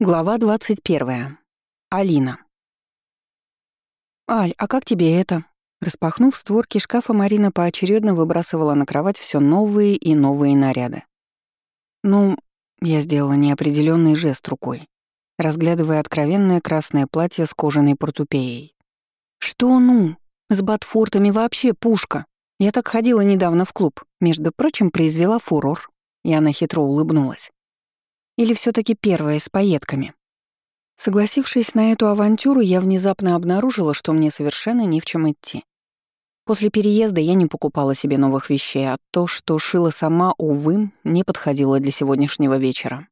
Глава 21. Алина. «Аль, а как тебе это?» Распахнув створки шкафа, Марина поочередно выбрасывала на кровать все новые и новые наряды. «Ну...» — я сделала неопределенный жест рукой, разглядывая откровенное красное платье с кожаной портупеей. «Что «ну»? С ботфортами вообще пушка. Я так ходила недавно в клуб. Между прочим, произвела фурор». И она хитро улыбнулась. Или все таки первая с пайетками? Согласившись на эту авантюру, я внезапно обнаружила, что мне совершенно не в чем идти. После переезда я не покупала себе новых вещей, а то, что шила сама, увы, не подходило для сегодняшнего вечера.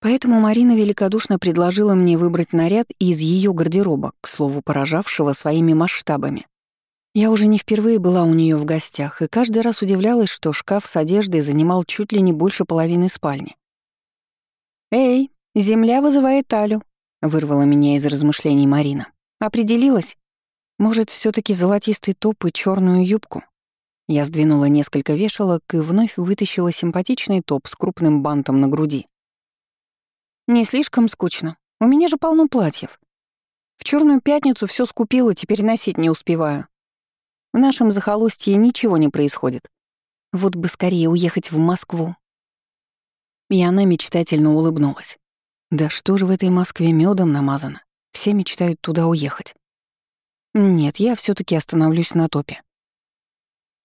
Поэтому Марина великодушно предложила мне выбрать наряд из ее гардероба, к слову, поражавшего своими масштабами. Я уже не впервые была у нее в гостях, и каждый раз удивлялась, что шкаф с одеждой занимал чуть ли не больше половины спальни. «Эй, земля вызывает Талю», — вырвала меня из размышлений Марина. «Определилась? Может, все таки золотистый топ и черную юбку?» Я сдвинула несколько вешалок и вновь вытащила симпатичный топ с крупным бантом на груди. «Не слишком скучно. У меня же полно платьев. В черную пятницу все скупила, теперь носить не успеваю. В нашем захолустье ничего не происходит. Вот бы скорее уехать в Москву, и она мечтательно улыбнулась. Да что же в этой Москве медом намазано? Все мечтают туда уехать. Нет, я все таки остановлюсь на топе.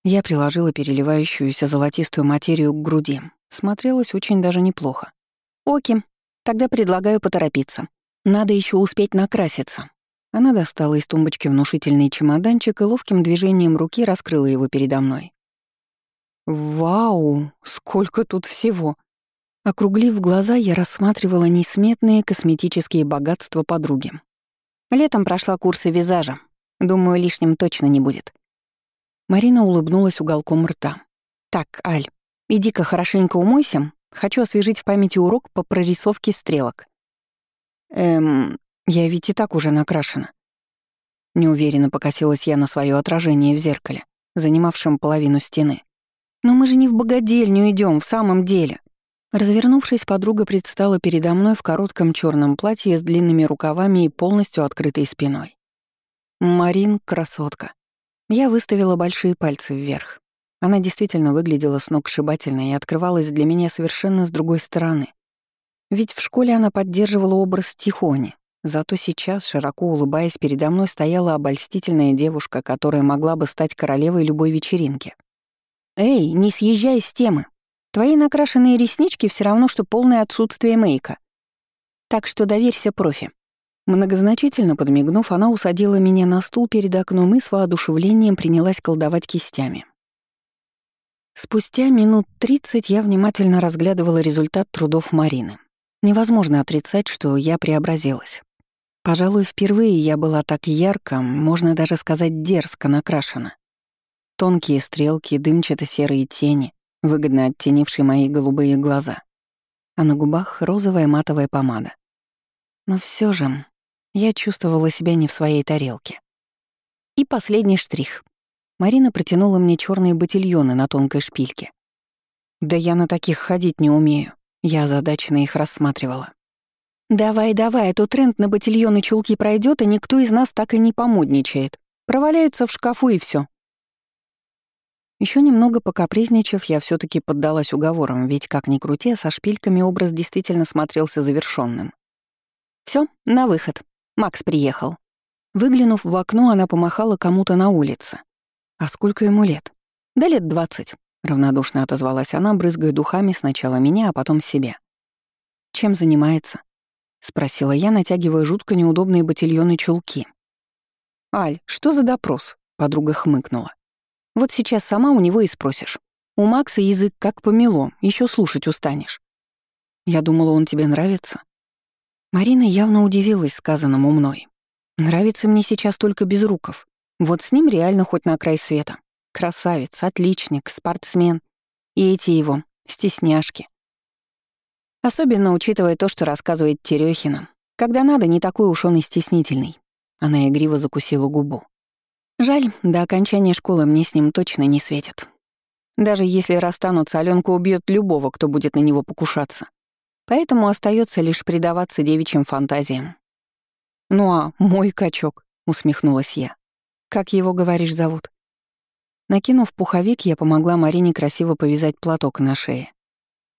Я приложила переливающуюся золотистую материю к груди. Смотрелось очень даже неплохо. Оки, тогда предлагаю поторопиться. Надо еще успеть накраситься. Она достала из тумбочки внушительный чемоданчик и ловким движением руки раскрыла его передо мной. «Вау, сколько тут всего!» Округлив глаза, я рассматривала несметные косметические богатства подруги. Летом прошла курсы визажа. Думаю, лишним точно не будет. Марина улыбнулась уголком рта. «Так, Аль, иди-ка хорошенько умойся. Хочу освежить в памяти урок по прорисовке стрелок». «Эм, я ведь и так уже накрашена». Неуверенно покосилась я на свое отражение в зеркале, занимавшем половину стены. «Но мы же не в богадельню идем, в самом деле». Развернувшись, подруга предстала передо мной в коротком черном платье с длинными рукавами и полностью открытой спиной. Марин — красотка. Я выставила большие пальцы вверх. Она действительно выглядела сногсшибательно и открывалась для меня совершенно с другой стороны. Ведь в школе она поддерживала образ Тихони, зато сейчас, широко улыбаясь, передо мной стояла обольстительная девушка, которая могла бы стать королевой любой вечеринки. «Эй, не съезжай с темы!» Твои накрашенные реснички все равно, что полное отсутствие мейка. Так что доверься профи». Многозначительно подмигнув, она усадила меня на стул перед окном и с воодушевлением принялась колдовать кистями. Спустя минут тридцать я внимательно разглядывала результат трудов Марины. Невозможно отрицать, что я преобразилась. Пожалуй, впервые я была так ярко, можно даже сказать дерзко накрашена. Тонкие стрелки, дымчато-серые тени, выгодно оттенивший мои голубые глаза. А на губах розовая матовая помада. Но все же я чувствовала себя не в своей тарелке. И последний штрих. Марина протянула мне черные ботильоны на тонкой шпильке. Да я на таких ходить не умею. Я озадаченно их рассматривала. «Давай, давай, а то тренд на ботильоны чулки пройдет, и никто из нас так и не помодничает. Проваляются в шкафу и все. Еще немного покапризничав, я все таки поддалась уговорам, ведь, как ни крути, со шпильками образ действительно смотрелся завершенным. Все, на выход. Макс приехал. Выглянув в окно, она помахала кому-то на улице. «А сколько ему лет?» «Да лет двадцать», — равнодушно отозвалась она, брызгая духами сначала меня, а потом себя. «Чем занимается?» — спросила я, натягивая жутко неудобные ботильоны чулки. «Аль, что за допрос?» — подруга хмыкнула. Вот сейчас сама у него и спросишь. У Макса язык как помело, еще слушать устанешь. Я думала, он тебе нравится. Марина явно удивилась сказанному мной. Нравится мне сейчас только без руков. Вот с ним реально хоть на край света. Красавец, отличник, спортсмен. И эти его стесняшки. Особенно учитывая то, что рассказывает Терехина. Когда надо, не такой уж он и стеснительный. Она игриво закусила губу. Жаль, до окончания школы мне с ним точно не светит. Даже если расстанутся, Алёнка убьет любого, кто будет на него покушаться. Поэтому остается лишь предаваться девичьим фантазиям. «Ну а мой качок», — усмехнулась я. «Как его, говоришь, зовут?» Накинув пуховик, я помогла Марине красиво повязать платок на шее.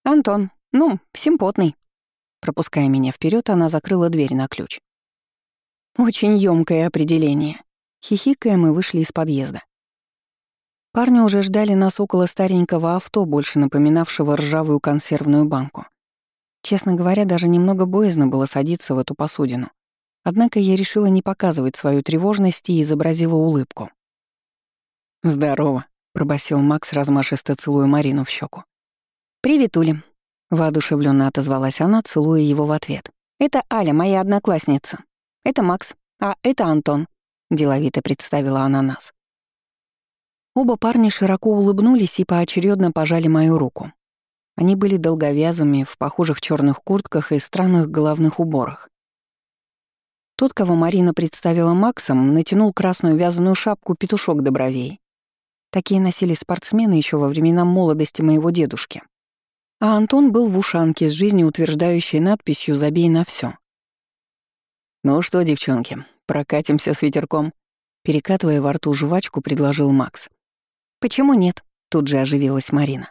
«Антон, ну, симпотный». Пропуская меня вперед, она закрыла дверь на ключ. Очень ёмкое определение. Хихикая, мы вышли из подъезда. Парни уже ждали нас около старенького авто, больше напоминавшего ржавую консервную банку. Честно говоря, даже немного боязно было садиться в эту посудину. Однако я решила не показывать свою тревожность и изобразила улыбку. «Здорово», — пробасил Макс, размашисто целуя Марину в щеку. «Привет, Уля», — воодушевленно отозвалась она, целуя его в ответ. «Это Аля, моя одноклассница. Это Макс, а это Антон», — деловито представила она нас. Оба парня широко улыбнулись и поочередно пожали мою руку. Они были долговязыми, в похожих черных куртках и странных головных уборах. Тот, кого Марина представила Максом, натянул красную вязаную шапку петушок до бровей Такие носили спортсмены еще во времена молодости моего дедушки. А Антон был в ушанке с жизнеутверждающей надписью «Забей на все. «Ну что, девчонки, прокатимся с ветерком?» Перекатывая во рту жвачку, предложил Макс. «Почему нет?» — тут же оживилась Марина.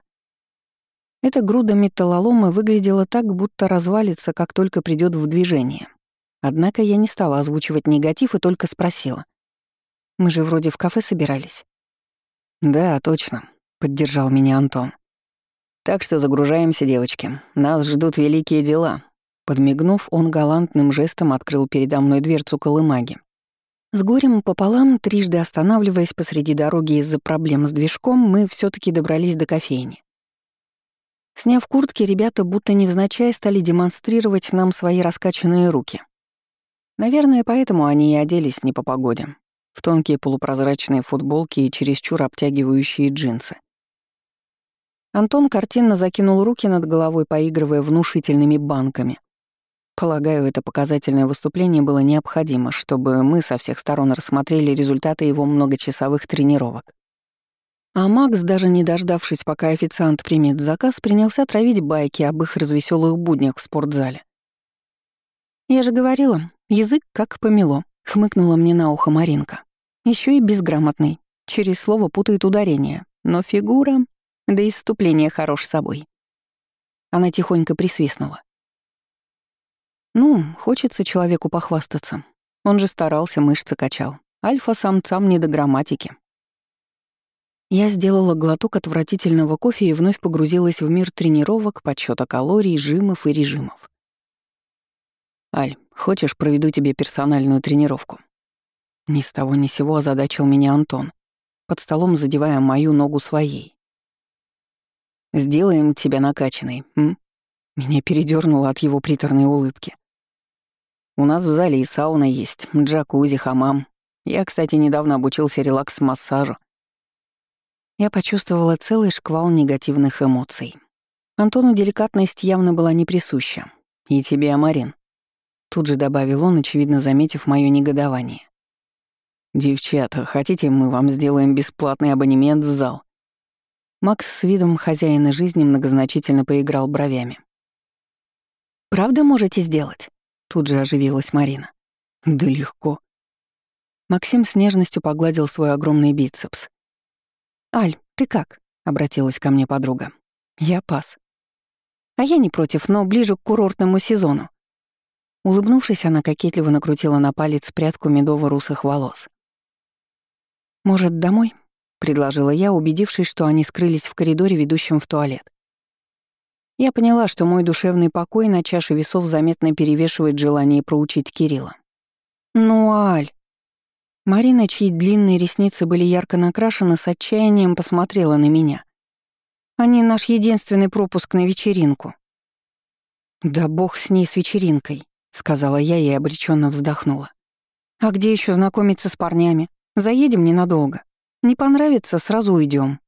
Эта груда металлолома выглядела так, будто развалится, как только придет в движение. Однако я не стала озвучивать негатив и только спросила. «Мы же вроде в кафе собирались». «Да, точно», — поддержал меня Антон. «Так что загружаемся, девочки. Нас ждут великие дела». Подмигнув, он галантным жестом открыл передо мной дверцу колымаги. С горем пополам, трижды останавливаясь посреди дороги из-за проблем с движком, мы все таки добрались до кофейни. Сняв куртки, ребята будто невзначай стали демонстрировать нам свои раскачанные руки. Наверное, поэтому они и оделись не по погоде в тонкие полупрозрачные футболки и чересчур обтягивающие джинсы. Антон картинно закинул руки над головой, поигрывая внушительными банками. Полагаю, это показательное выступление было необходимо, чтобы мы со всех сторон рассмотрели результаты его многочасовых тренировок. А Макс, даже не дождавшись, пока официант примет заказ, принялся травить байки об их развеселых буднях в спортзале. «Я же говорила, язык как помело», — хмыкнула мне на ухо Маринка. Еще и безграмотный. Через слово путает ударение. Но фигура... Да и исступление хорош собой. Она тихонько присвистнула. Ну, хочется человеку похвастаться. Он же старался, мышцы качал. Альфа-самцам не до грамматики. Я сделала глоток отвратительного кофе и вновь погрузилась в мир тренировок, подсчета калорий, жимов и режимов. «Аль, хочешь, проведу тебе персональную тренировку?» Ни с того ни сего озадачил меня Антон, под столом задевая мою ногу своей. «Сделаем тебя накачанной, м?» Меня передёрнуло от его приторной улыбки. «У нас в зале и сауна есть, джакузи, хамам. Я, кстати, недавно обучился релакс-массажу». Я почувствовала целый шквал негативных эмоций. Антону деликатность явно была не присуща. «И тебе, Амарин», — тут же добавил он, очевидно заметив моё негодование. «Девчата, хотите, мы вам сделаем бесплатный абонемент в зал?» Макс с видом хозяина жизни многозначительно поиграл бровями. «Правда можете сделать?» Тут же оживилась Марина. «Да легко». Максим с нежностью погладил свой огромный бицепс. «Аль, ты как?» — обратилась ко мне подруга. «Я пас». «А я не против, но ближе к курортному сезону». Улыбнувшись, она кокетливо накрутила на палец прядку медово-русых волос. «Может, домой?» — предложила я, убедившись, что они скрылись в коридоре, ведущем в туалет. Я поняла, что мой душевный покой на чаше весов заметно перевешивает желание проучить Кирилла. «Ну, Аль!» Марина, чьи длинные ресницы были ярко накрашены, с отчаянием посмотрела на меня. «Они наш единственный пропуск на вечеринку». «Да бог с ней, с вечеринкой», — сказала я и обреченно вздохнула. «А где еще знакомиться с парнями? Заедем ненадолго. Не понравится, сразу уйдем.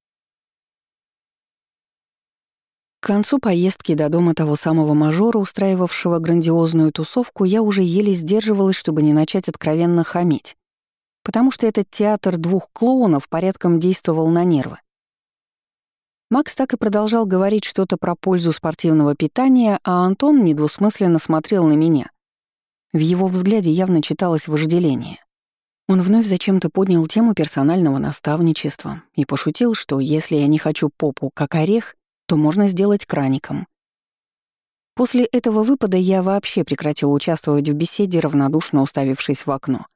К концу поездки до дома того самого мажора, устраивавшего грандиозную тусовку, я уже еле сдерживалась, чтобы не начать откровенно хамить. Потому что этот театр двух клоунов порядком действовал на нервы. Макс так и продолжал говорить что-то про пользу спортивного питания, а Антон недвусмысленно смотрел на меня. В его взгляде явно читалось вожделение. Он вновь зачем-то поднял тему персонального наставничества и пошутил, что если я не хочу попу как орех, то можно сделать краником. После этого выпада я вообще прекратил участвовать в беседе, равнодушно уставившись в окно.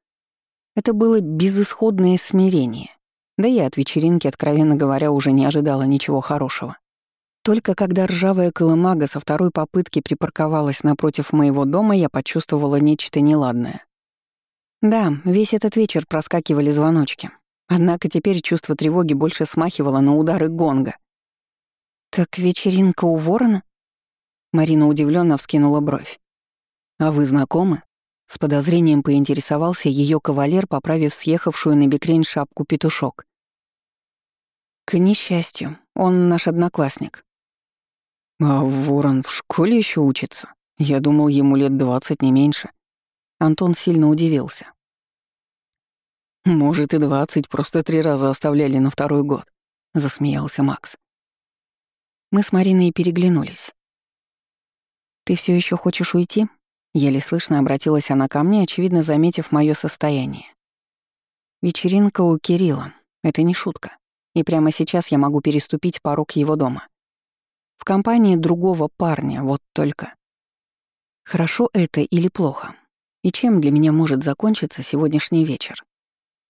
Это было безысходное смирение. Да и от вечеринки, откровенно говоря, уже не ожидала ничего хорошего. Только когда ржавая колымага со второй попытки припарковалась напротив моего дома, я почувствовала нечто неладное. Да, весь этот вечер проскакивали звоночки. Однако теперь чувство тревоги больше смахивало на удары гонга. «Так вечеринка у ворона?» Марина удивленно вскинула бровь. «А вы знакомы?» С подозрением поинтересовался ее кавалер, поправив съехавшую на бекрень шапку петушок. «К несчастью, он наш одноклассник». «А Ворон в школе еще учится? Я думал, ему лет двадцать, не меньше». Антон сильно удивился. «Может, и двадцать, просто три раза оставляли на второй год», — засмеялся Макс. Мы с Мариной переглянулись. «Ты все еще хочешь уйти?» Еле слышно обратилась она ко мне, очевидно заметив мое состояние. «Вечеринка у Кирилла. Это не шутка. И прямо сейчас я могу переступить порог его дома. В компании другого парня, вот только. Хорошо это или плохо? И чем для меня может закончиться сегодняшний вечер?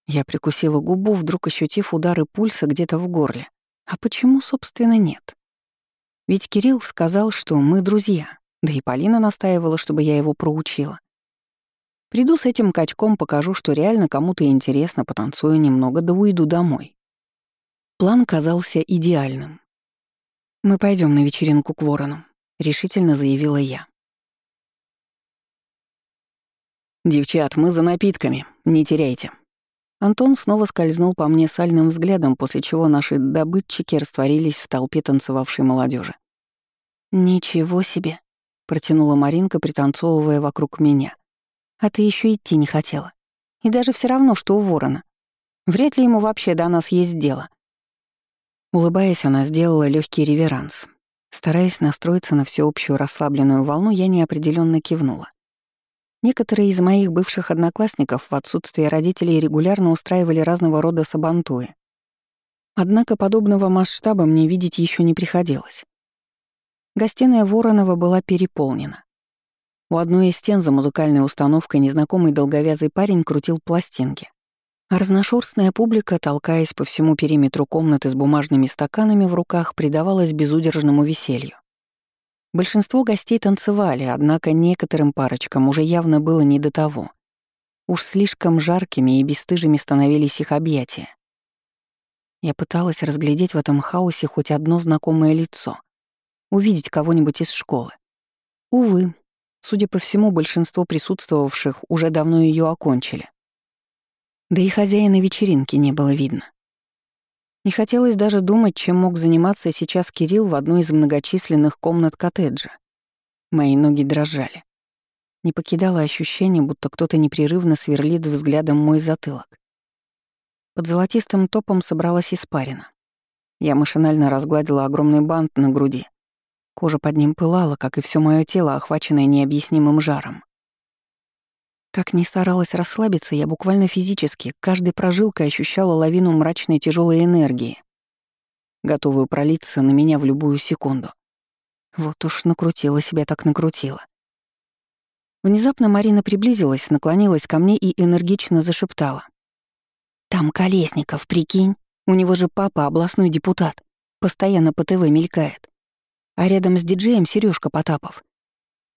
Я прикусила губу, вдруг ощутив удары пульса где-то в горле. А почему, собственно, нет? Ведь Кирилл сказал, что мы друзья, да и Полина настаивала, чтобы я его проучила. Приду с этим качком, покажу, что реально кому-то интересно, потанцую немного, да уйду домой. План казался идеальным. «Мы пойдем на вечеринку к ворону», — решительно заявила я. «Девчат, мы за напитками, не теряйте». Антон снова скользнул по мне сальным взглядом, после чего наши добытчики растворились в толпе танцевавшей молодежи. «Ничего себе!» — протянула Маринка, пританцовывая вокруг меня. «А ты еще идти не хотела. И даже все равно, что у ворона. Вряд ли ему вообще до нас есть дело». Улыбаясь, она сделала легкий реверанс. Стараясь настроиться на всеобщую расслабленную волну, я неопределенно кивнула. Некоторые из моих бывших одноклассников в отсутствие родителей регулярно устраивали разного рода сабантуи. Однако подобного масштаба мне видеть еще не приходилось. Гостиная Воронова была переполнена. У одной из стен за музыкальной установкой незнакомый долговязый парень крутил пластинки. А разношерстная публика, толкаясь по всему периметру комнаты с бумажными стаканами в руках, предавалась безудержному веселью. Большинство гостей танцевали, однако некоторым парочкам уже явно было не до того. Уж слишком жаркими и бесстыжими становились их объятия. Я пыталась разглядеть в этом хаосе хоть одно знакомое лицо, увидеть кого-нибудь из школы. Увы, судя по всему, большинство присутствовавших уже давно ее окончили. Да и хозяина вечеринки не было видно. Не хотелось даже думать, чем мог заниматься сейчас Кирилл в одной из многочисленных комнат коттеджа. Мои ноги дрожали. Не покидало ощущение, будто кто-то непрерывно сверлит взглядом мой затылок. Под золотистым топом собралась испарина. Я машинально разгладила огромный бант на груди. Кожа под ним пылала, как и все мое тело, охваченное необъяснимым жаром. Как ни старалась расслабиться, я буквально физически, каждой прожилкой ощущала лавину мрачной тяжелой энергии, готовую пролиться на меня в любую секунду. Вот уж накрутила себя так накрутила. Внезапно Марина приблизилась, наклонилась ко мне и энергично зашептала. «Там Колесников, прикинь, у него же папа областной депутат, постоянно по ТВ мелькает. А рядом с диджеем Сережка Потапов.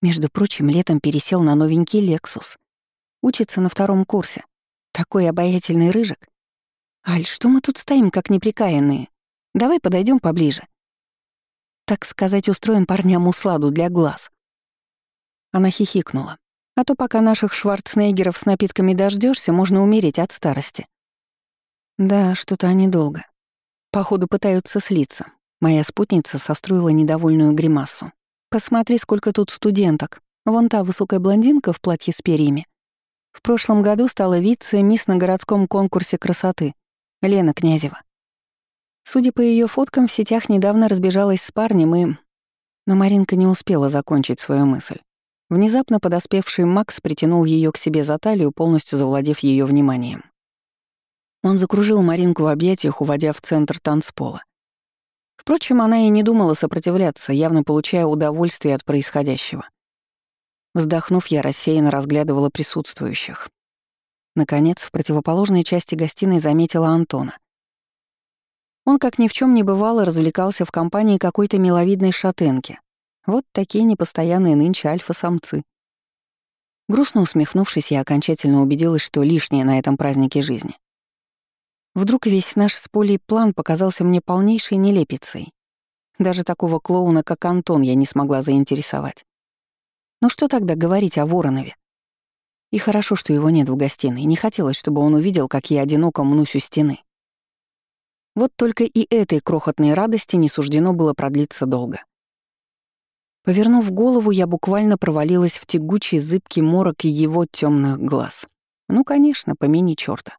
Между прочим, летом пересел на новенький «Лексус». Учится на втором курсе. Такой обаятельный рыжик. Аль, что мы тут стоим, как неприкаянные? Давай подойдем поближе. Так сказать, устроим парням усладу для глаз. Она хихикнула. А то пока наших шварценеггеров с напитками дождешься, можно умереть от старости. Да, что-то они долго. Походу пытаются слиться. Моя спутница состроила недовольную гримасу. Посмотри, сколько тут студенток. Вон та высокая блондинка в платье с перьями. В прошлом году стала вице-мисс на городском конкурсе красоты. Лена Князева. Судя по ее фоткам, в сетях недавно разбежалась с парнем и... Но Маринка не успела закончить свою мысль. Внезапно подоспевший Макс притянул ее к себе за талию, полностью завладев ее вниманием. Он закружил Маринку в объятиях, уводя в центр танцпола. Впрочем, она и не думала сопротивляться, явно получая удовольствие от происходящего. Вздохнув, я рассеянно разглядывала присутствующих. Наконец, в противоположной части гостиной заметила Антона. Он, как ни в чем не бывало, развлекался в компании какой-то миловидной шатенки. Вот такие непостоянные нынче альфа-самцы. Грустно усмехнувшись, я окончательно убедилась, что лишнее на этом празднике жизни. Вдруг весь наш с Полей план показался мне полнейшей нелепицей. Даже такого клоуна, как Антон, я не смогла заинтересовать. Ну что тогда говорить о Воронове? И хорошо, что его нет в гостиной. Не хотелось, чтобы он увидел, как я одиноко мнусь у стены. Вот только и этой крохотной радости не суждено было продлиться долго. Повернув голову, я буквально провалилась в тягучий зыбкий морок его темных глаз. Ну, конечно, помяни чёрта.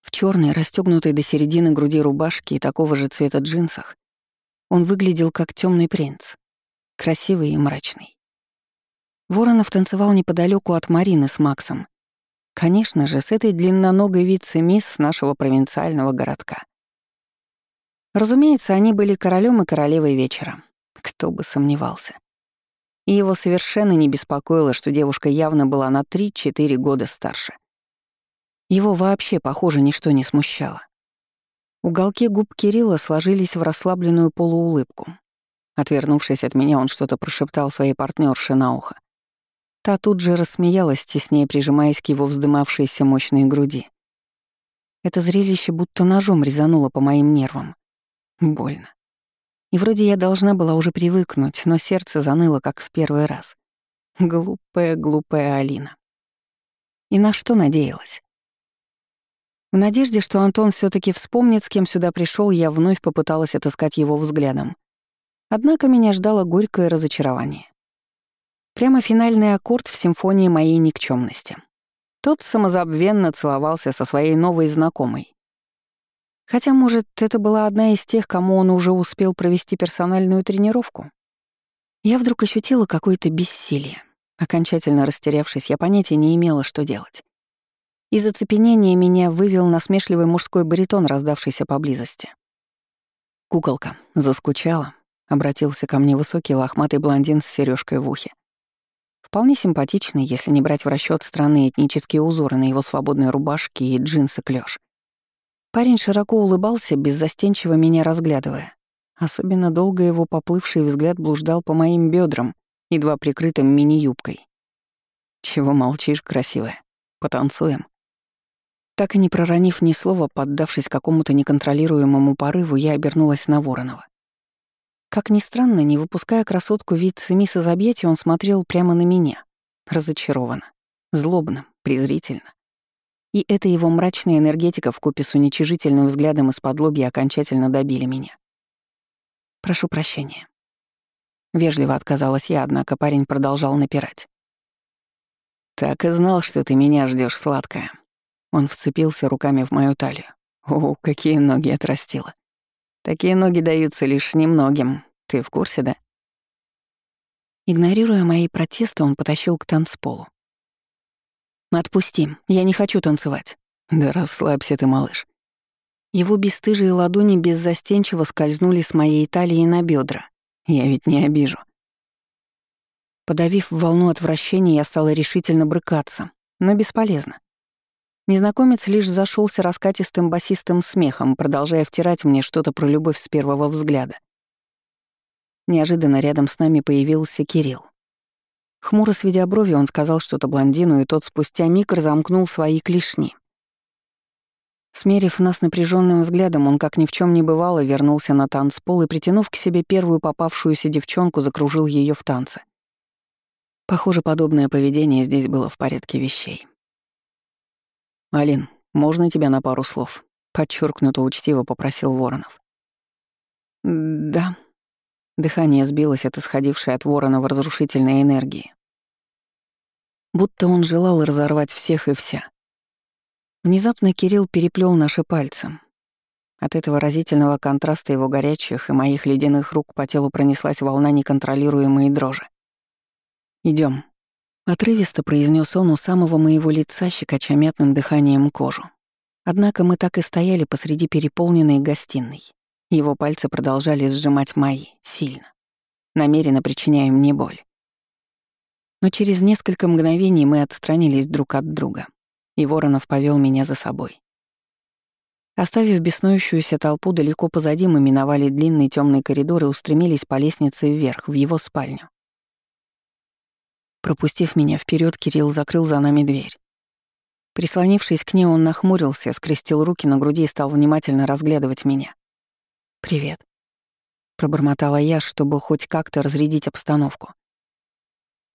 В черной, расстегнутой до середины груди рубашке и такого же цвета джинсах он выглядел как темный принц, красивый и мрачный. Воронов танцевал неподалеку от Марины с Максом. Конечно же, с этой длинноногой вице-мисс нашего провинциального городка. Разумеется, они были королем и королевой вечера. Кто бы сомневался. И его совершенно не беспокоило, что девушка явно была на 3-4 года старше. Его вообще, похоже, ничто не смущало. Уголки губ Кирилла сложились в расслабленную полуулыбку. Отвернувшись от меня, он что-то прошептал своей партнерше на ухо. Та тут же рассмеялась, теснее прижимаясь к его вздымавшейся мощной груди. Это зрелище будто ножом резануло по моим нервам. Больно. И вроде я должна была уже привыкнуть, но сердце заныло, как в первый раз. Глупая, глупая Алина. И на что надеялась? В надежде, что Антон все таки вспомнит, с кем сюда пришел, я вновь попыталась отыскать его взглядом. Однако меня ждало горькое разочарование. Прямо финальный аккорд в симфонии моей никчемности. Тот самозабвенно целовался со своей новой знакомой. Хотя, может, это была одна из тех, кому он уже успел провести персональную тренировку? Я вдруг ощутила какое-то бессилие. Окончательно растерявшись, я понятия не имела, что делать. Из оцепенения меня вывел насмешливый мужской баритон, раздавшийся поблизости. «Куколка, заскучала», — обратился ко мне высокий лохматый блондин с сережкой в ухе. Вполне симпатичный, если не брать в расчет странные этнические узоры на его свободной рубашке и джинсы клеш. Парень широко улыбался, беззастенчиво меня разглядывая. Особенно долго его поплывший взгляд блуждал по моим бедрам, едва прикрытым мини-юбкой. «Чего молчишь, красивая? Потанцуем?» Так и не проронив ни слова, поддавшись какому-то неконтролируемому порыву, я обернулась на Воронова. Как ни странно, не выпуская красотку вид мисс из объятий, он смотрел прямо на меня. Разочарованно, злобно, презрительно. И эта его мрачная энергетика вкупе с уничижительным взглядом из-под лобья окончательно добили меня. «Прошу прощения». Вежливо отказалась я, однако парень продолжал напирать. «Так и знал, что ты меня ждешь, сладкая», он вцепился руками в мою талию. О, какие ноги отрастила. Такие ноги даются лишь немногим. Ты в курсе, да? Игнорируя мои протесты, он потащил к танцполу. «Отпусти, я не хочу танцевать». «Да расслабься ты, малыш». Его бесстыжие ладони беззастенчиво скользнули с моей талии на бедра. Я ведь не обижу. Подавив волну отвращения, я стала решительно брыкаться, но бесполезно. Незнакомец лишь зашелся раскатистым басистым смехом, продолжая втирать мне что-то про любовь с первого взгляда. Неожиданно рядом с нами появился Кирилл. Хмуро сведя брови, он сказал что-то блондину, и тот спустя миг разомкнул свои клешни. Смерив нас напряженным взглядом, он, как ни в чем не бывало, вернулся на танцпол и, притянув к себе первую попавшуюся девчонку, закружил ее в танце. Похоже, подобное поведение здесь было в порядке вещей. «Алин, можно тебя на пару слов?» — подчеркнуто учтиво попросил Воронов. «Да». Дыхание сбилось от исходившей от Воронова разрушительной энергии. Будто он желал разорвать всех и вся. Внезапно Кирилл переплел наши пальцы. От этого разительного контраста его горячих и моих ледяных рук по телу пронеслась волна неконтролируемой дрожи. Идем, отрывисто произнес он у самого моего лица, щекоча мятным дыханием кожу. Однако мы так и стояли посреди переполненной гостиной. Его пальцы продолжали сжимать мои, сильно, намеренно причиняя мне боль. Но через несколько мгновений мы отстранились друг от друга, и Воронов повел меня за собой. Оставив беснующуюся толпу далеко позади, мы миновали длинный темный коридор и устремились по лестнице вверх, в его спальню. Пропустив меня вперед, Кирилл закрыл за нами дверь. Прислонившись к ней, он нахмурился, скрестил руки на груди и стал внимательно разглядывать меня. «Привет», — пробормотала я, чтобы хоть как-то разрядить обстановку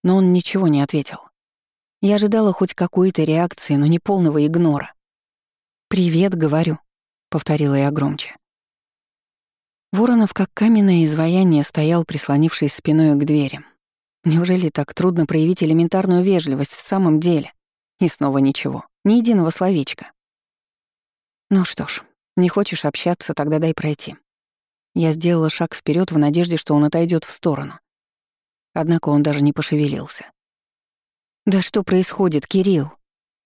но он ничего не ответил. Я ожидала хоть какой-то реакции, но не полного игнора. «Привет», — говорю, — повторила я громче. Воронов, как каменное изваяние, стоял, прислонившись спиной к двери. Неужели так трудно проявить элементарную вежливость в самом деле? И снова ничего, ни единого словечка. Ну что ж, не хочешь общаться, тогда дай пройти. Я сделала шаг вперед в надежде, что он отойдет в сторону. Однако он даже не пошевелился. «Да что происходит, Кирилл?»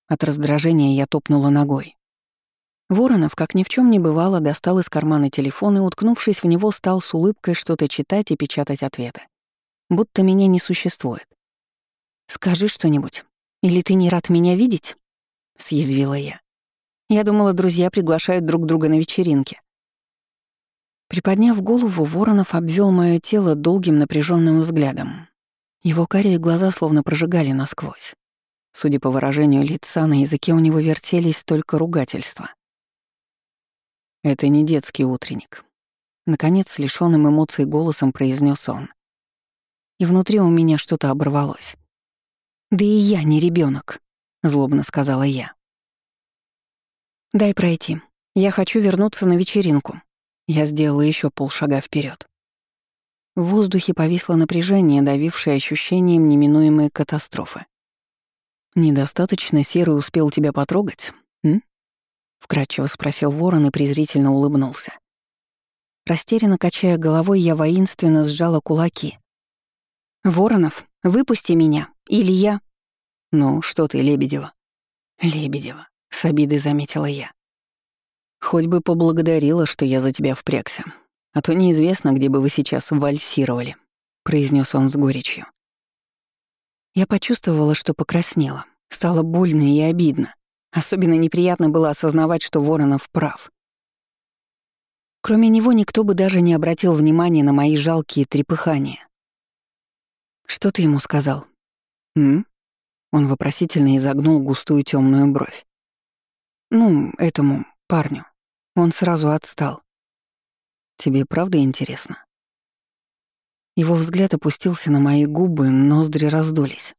От раздражения я топнула ногой. Воронов, как ни в чем не бывало, достал из кармана телефон и, уткнувшись в него, стал с улыбкой что-то читать и печатать ответы. Будто меня не существует. «Скажи что-нибудь. Или ты не рад меня видеть?» — съязвила я. Я думала, друзья приглашают друг друга на вечеринки. Приподняв голову, Воронов обвел мое тело долгим напряженным взглядом. Его карие глаза словно прожигали насквозь. Судя по выражению лица, на языке у него вертелись только ругательства. «Это не детский утренник», — наконец, лишённым эмоций голосом произнес он. И внутри у меня что-то оборвалось. «Да и я не ребенок, злобно сказала я. «Дай пройти. Я хочу вернуться на вечеринку», я сделала еще полшага вперед. В воздухе повисло напряжение, давившее ощущением неминуемой катастрофы. «Недостаточно серый успел тебя потрогать, м?» — вкратчиво спросил ворон и презрительно улыбнулся. Растерянно качая головой, я воинственно сжала кулаки. «Воронов, выпусти меня, или я...» «Ну, что ты, Лебедева?» «Лебедева», — с обидой заметила я. Хоть бы поблагодарила, что я за тебя впрягся. А то неизвестно, где бы вы сейчас вальсировали», — произнес он с горечью. Я почувствовала, что покраснела. Стало больно и обидно. Особенно неприятно было осознавать, что Воронов прав. Кроме него никто бы даже не обратил внимания на мои жалкие трепыхания. «Что ты ему сказал?» «М?» Он вопросительно изогнул густую темную бровь. «Ну, этому парню. Он сразу отстал. Тебе правда интересно? Его взгляд опустился на мои губы, ноздри раздулись.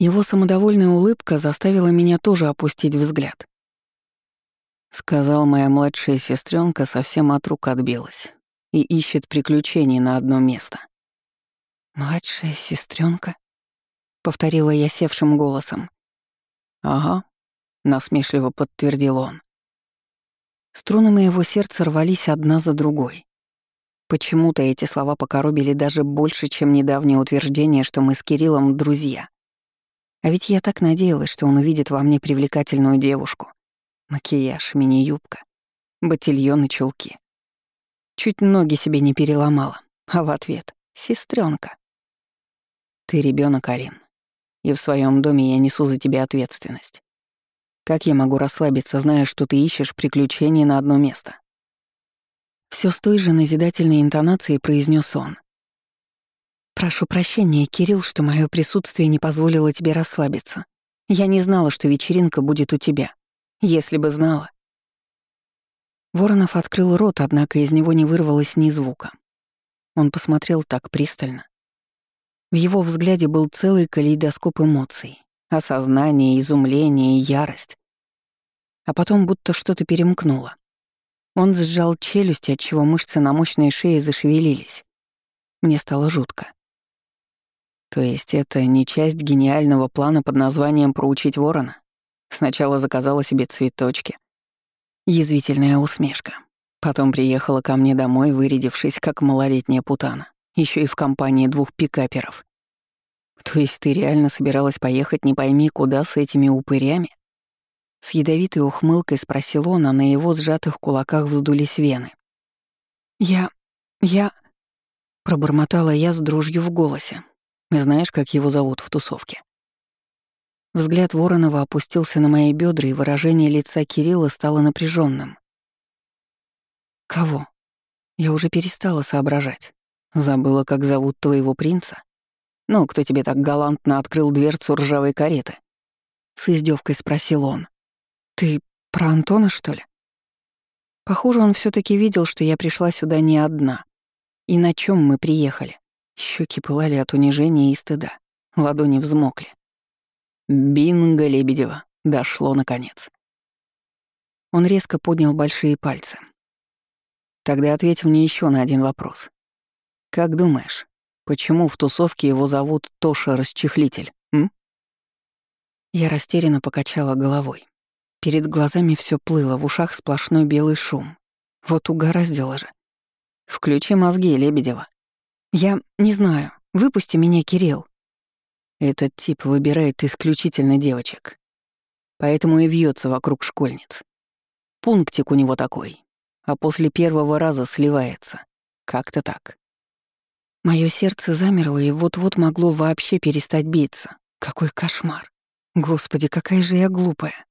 Его самодовольная улыбка заставила меня тоже опустить взгляд. Сказал, моя младшая сестренка совсем от рук отбилась и ищет приключений на одно место. «Младшая сестренка? повторила я севшим голосом. «Ага», — насмешливо подтвердил он. Струны моего сердца рвались одна за другой. Почему-то эти слова покоробили даже больше, чем недавнее утверждение, что мы с Кириллом друзья. А ведь я так надеялась, что он увидит во мне привлекательную девушку. Макияж, мини-юбка, ботильон и чулки. Чуть ноги себе не переломала, а в ответ — сестренка. Ты ребенок, Арин, и в своем доме я несу за тебя ответственность. Как я могу расслабиться, зная, что ты ищешь приключения на одно место? Все с той же назидательной интонацией произнес он. «Прошу прощения, Кирилл, что мое присутствие не позволило тебе расслабиться. Я не знала, что вечеринка будет у тебя. Если бы знала». Воронов открыл рот, однако из него не вырвалось ни звука. Он посмотрел так пристально. В его взгляде был целый калейдоскоп эмоций. Осознание, изумление, ярость а потом будто что-то перемкнуло. Он сжал челюсть, отчего мышцы на мощной шее зашевелились. Мне стало жутко. То есть это не часть гениального плана под названием «проучить ворона»? Сначала заказала себе цветочки. Язвительная усмешка. Потом приехала ко мне домой, вырядившись как малолетняя путана, еще и в компании двух пикаперов. То есть ты реально собиралась поехать не пойми куда с этими упырями? С ядовитой ухмылкой спросил он, а на его сжатых кулаках вздулись вены. «Я... я...» — пробормотала я с дрожью в голосе. «Знаешь, как его зовут в тусовке?» Взгляд Воронова опустился на мои бедра, и выражение лица Кирилла стало напряженным. «Кого?» Я уже перестала соображать. Забыла, как зовут твоего принца? Ну, кто тебе так галантно открыл дверцу ржавой кареты? С издевкой спросил он. Ты про Антона, что ли? Похоже, он все таки видел, что я пришла сюда не одна. И на чем мы приехали? Щеки пылали от унижения и стыда. Ладони взмокли. Бинго Лебедева. Дошло наконец. Он резко поднял большие пальцы. Тогда ответь мне еще на один вопрос. Как думаешь, почему в тусовке его зовут Тоша Расчехлитель? Я растерянно покачала головой. Перед глазами все плыло, в ушах сплошной белый шум. Вот угораздило же. Включи мозги, Лебедева. Я не знаю. Выпусти меня, Кирилл. Этот тип выбирает исключительно девочек. Поэтому и вьется вокруг школьниц. Пунктик у него такой. А после первого раза сливается. Как-то так. Моё сердце замерло и вот-вот могло вообще перестать биться. Какой кошмар. Господи, какая же я глупая.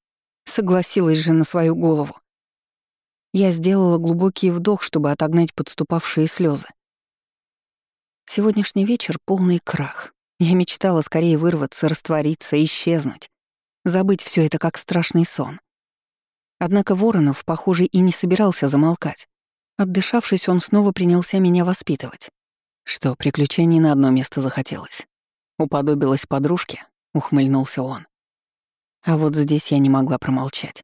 Согласилась же на свою голову. Я сделала глубокий вдох, чтобы отогнать подступавшие слезы. Сегодняшний вечер — полный крах. Я мечтала скорее вырваться, раствориться, исчезнуть. Забыть все это как страшный сон. Однако Воронов, похоже, и не собирался замолкать. Отдышавшись, он снова принялся меня воспитывать. Что, приключений на одно место захотелось? Уподобилась подружке? Ухмыльнулся он. А вот здесь я не могла промолчать.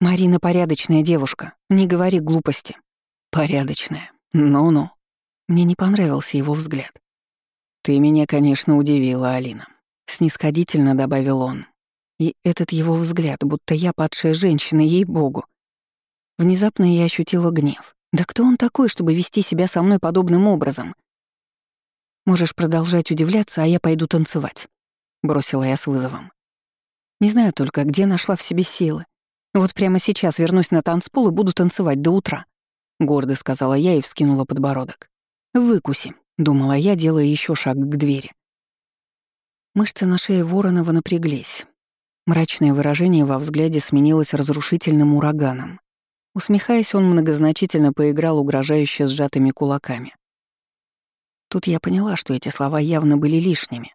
«Марина порядочная девушка, не говори глупости». «Порядочная. Ну-ну». Мне не понравился его взгляд. «Ты меня, конечно, удивила, Алина», — снисходительно добавил он. И этот его взгляд, будто я падшая женщина, ей-богу. Внезапно я ощутила гнев. Да кто он такой, чтобы вести себя со мной подобным образом? Можешь продолжать удивляться, а я пойду танцевать. Бросила я с вызовом. Не знаю только, где нашла в себе силы. Вот прямо сейчас вернусь на танцпол и буду танцевать до утра. Гордо сказала я и вскинула подбородок. Выкуси. — думала я, делая еще шаг к двери. Мышцы на шее Воронова напряглись. Мрачное выражение во взгляде сменилось разрушительным ураганом. Усмехаясь, он многозначительно поиграл угрожающе сжатыми кулаками. Тут я поняла, что эти слова явно были лишними.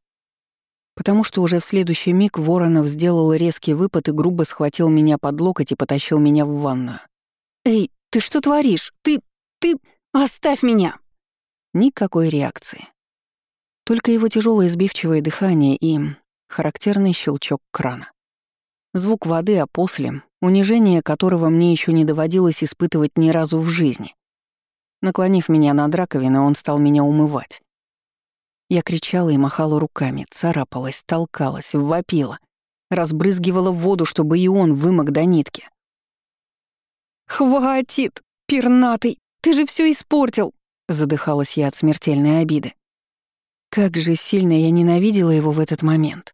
Потому что уже в следующий миг Воронов сделал резкий выпад и грубо схватил меня под локоть и потащил меня в ванную. «Эй, ты что творишь? Ты... ты... Оставь меня!» Никакой реакции. Только его тяжелое сбивчивое дыхание и характерный щелчок крана. Звук воды, а после — унижение которого мне еще не доводилось испытывать ни разу в жизни. Наклонив меня над раковиной, он стал меня умывать. Я кричала и махала руками, царапалась, толкалась, вопила, разбрызгивала воду, чтобы и он вымок до нитки. «Хватит, пернатый! Ты же все испортил! Задыхалась я от смертельной обиды. Как же сильно я ненавидела его в этот момент.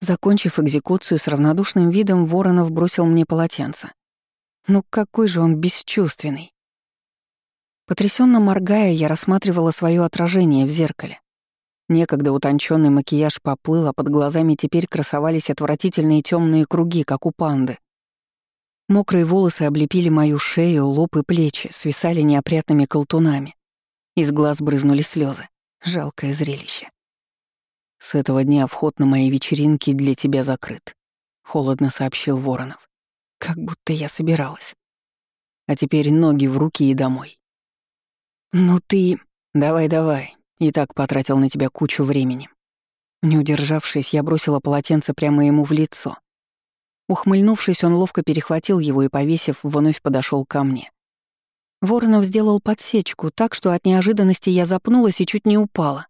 Закончив экзекуцию с равнодушным видом, Воронов бросил мне полотенце. Ну какой же он бесчувственный. Потрясенно моргая, я рассматривала свое отражение в зеркале. Некогда утонченный макияж поплыл, а под глазами теперь красовались отвратительные темные круги, как у панды. Мокрые волосы облепили мою шею, лоб и плечи, свисали неопрятными колтунами. Из глаз брызнули слезы. Жалкое зрелище. «С этого дня вход на мои вечеринки для тебя закрыт», — холодно сообщил Воронов. Как будто я собиралась. А теперь ноги в руки и домой. «Ну ты...» «Давай-давай. И так потратил на тебя кучу времени». Не удержавшись, я бросила полотенце прямо ему в лицо. Ухмыльнувшись, он ловко перехватил его и, повесив, вновь подошел ко мне. Воронов сделал подсечку так, что от неожиданности я запнулась и чуть не упала.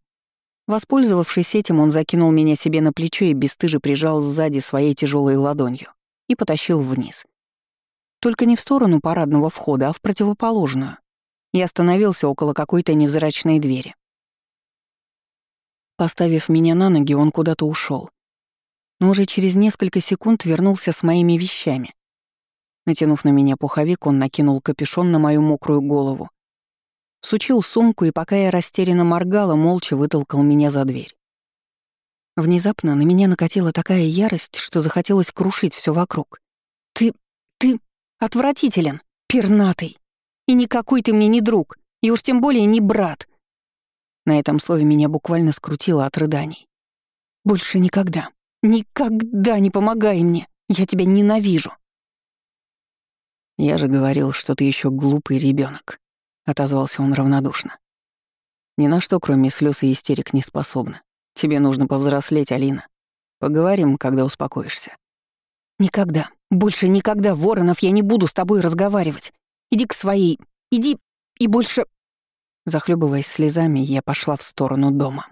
Воспользовавшись этим, он закинул меня себе на плечо и бесстыже прижал сзади своей тяжелой ладонью и потащил вниз. Только не в сторону парадного входа, а в противоположную. И остановился около какой-то невзрачной двери. Поставив меня на ноги, он куда-то ушел. Но уже через несколько секунд вернулся с моими вещами. Натянув на меня пуховик, он накинул капюшон на мою мокрую голову. Сучил сумку, и пока я растерянно моргала, молча вытолкал меня за дверь. Внезапно на меня накатила такая ярость, что захотелось крушить все вокруг. «Ты... ты отвратителен, пернатый! И никакой ты мне не друг, и уж тем более не брат!» На этом слове меня буквально скрутило от рыданий. «Больше никогда, никогда не помогай мне! Я тебя ненавижу!» «Я же говорил, что ты еще глупый ребенок, отозвался он равнодушно. «Ни на что, кроме слез и истерик, не способна. Тебе нужно повзрослеть, Алина. Поговорим, когда успокоишься». «Никогда, больше никогда, Воронов, я не буду с тобой разговаривать. Иди к своей, иди и больше...» Захлебываясь слезами, я пошла в сторону дома.